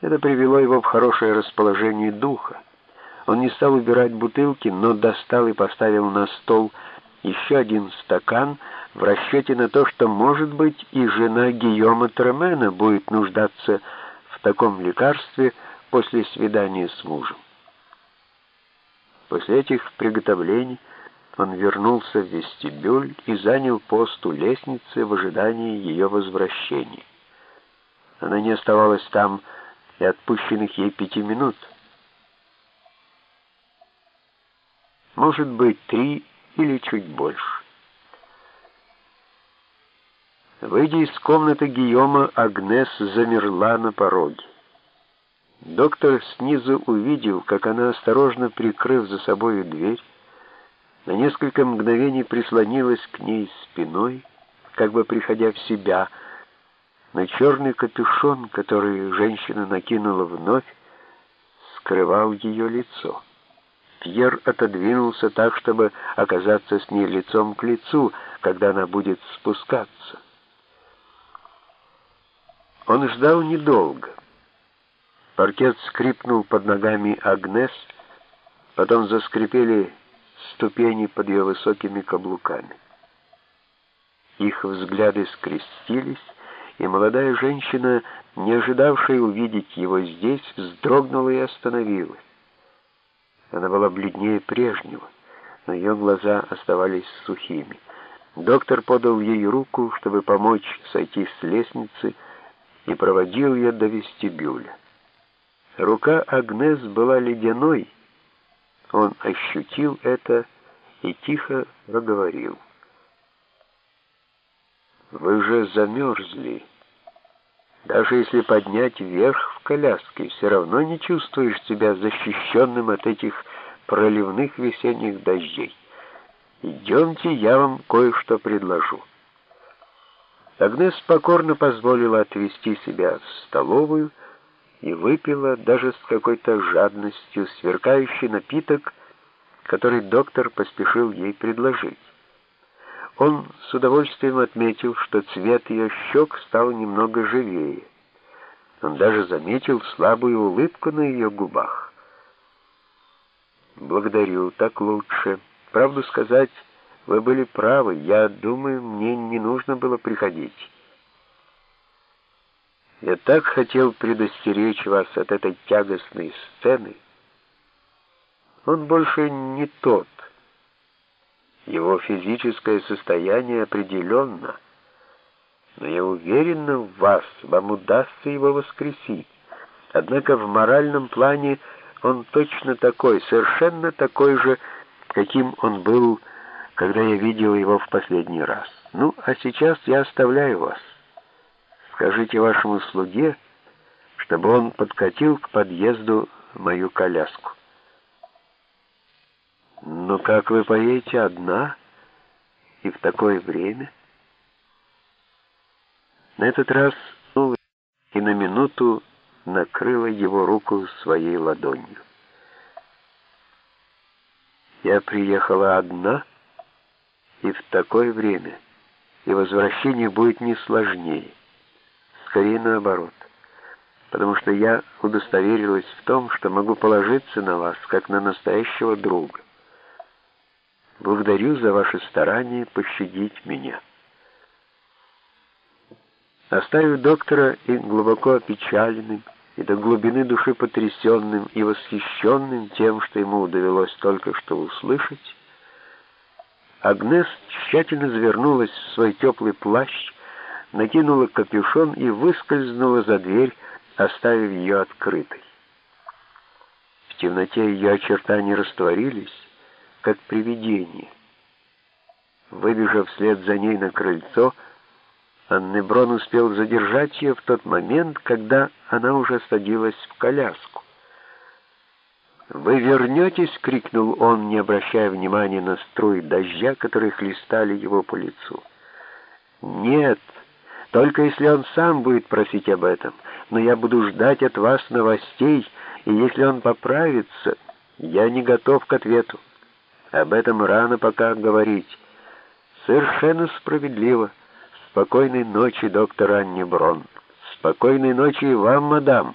Это привело его в хорошее расположение духа. Он не стал убирать бутылки, но достал и поставил на стол еще один стакан в расчете на то, что, может быть, и жена Гийома Тремена будет нуждаться в таком лекарстве после свидания с мужем. После этих приготовлений он вернулся в вестибюль и занял пост у лестницы в ожидании ее возвращения. Она не оставалась там и отпущенных ей пяти минут. Может быть, три или чуть больше. Выйдя из комнаты Гийома, Агнес замерла на пороге. Доктор снизу увидел, как она, осторожно прикрыв за собою дверь, на несколько мгновений прислонилась к ней спиной, как бы приходя в себя, но черный капюшон, который женщина накинула вновь, скрывал ее лицо. Пьер отодвинулся так, чтобы оказаться с ней лицом к лицу, когда она будет спускаться. Он ждал недолго. Паркет скрипнул под ногами Агнес, потом заскрипели ступени под ее высокими каблуками. Их взгляды скрестились, и молодая женщина, не ожидавшая увидеть его здесь, вздрогнула и остановилась. Она была бледнее прежнего, но ее глаза оставались сухими. Доктор подал ей руку, чтобы помочь сойти с лестницы, и проводил ее до вестибюля. Рука Агнес была ледяной, он ощутил это и тихо проговорил. «Вы же замерзли. Даже если поднять вверх в коляске, все равно не чувствуешь себя защищенным от этих проливных весенних дождей. Идемте, я вам кое-что предложу». Агнес покорно позволила отвести себя в столовую, и выпила даже с какой-то жадностью сверкающий напиток, который доктор поспешил ей предложить. Он с удовольствием отметил, что цвет ее щек стал немного живее. Он даже заметил слабую улыбку на ее губах. «Благодарю, так лучше. Правду сказать, вы были правы. Я думаю, мне не нужно было приходить». Я так хотел предостеречь вас от этой тягостной сцены. Он больше не тот. Его физическое состояние определенно, но я уверена в вас, вам удастся его воскресить. Однако в моральном плане он точно такой, совершенно такой же, каким он был, когда я видел его в последний раз. Ну, а сейчас я оставляю вас. Скажите вашему слуге, чтобы он подкатил к подъезду мою коляску. Но как вы поедете одна и в такое время? На этот раз ну, и на минуту накрыла его руку своей ладонью. Я приехала одна и в такое время, и возвращение будет не сложнее скорее наоборот. Потому что я удостоверилась в том, что могу положиться на вас, как на настоящего друга. Благодарю за ваше старание пощадить меня. Оставив доктора и глубоко опечаленным, и до глубины души потрясенным и восхищенным тем, что ему довелось только что услышать, Агнес тщательно завернулась в свой теплый плащ, накинула капюшон и выскользнула за дверь, оставив ее открытой. В темноте ее очертания растворились, как привидение. Выбежав вслед за ней на крыльцо, Аннеброн успел задержать ее в тот момент, когда она уже садилась в коляску. «Вы вернетесь?» — крикнул он, не обращая внимания на струи дождя, которые хлестали его по лицу. «Нет!» Только если он сам будет просить об этом. Но я буду ждать от вас новостей, и если он поправится, я не готов к ответу. Об этом рано пока говорить. Совершенно справедливо. Спокойной ночи, доктор Анни Брон. Спокойной ночи вам, мадам.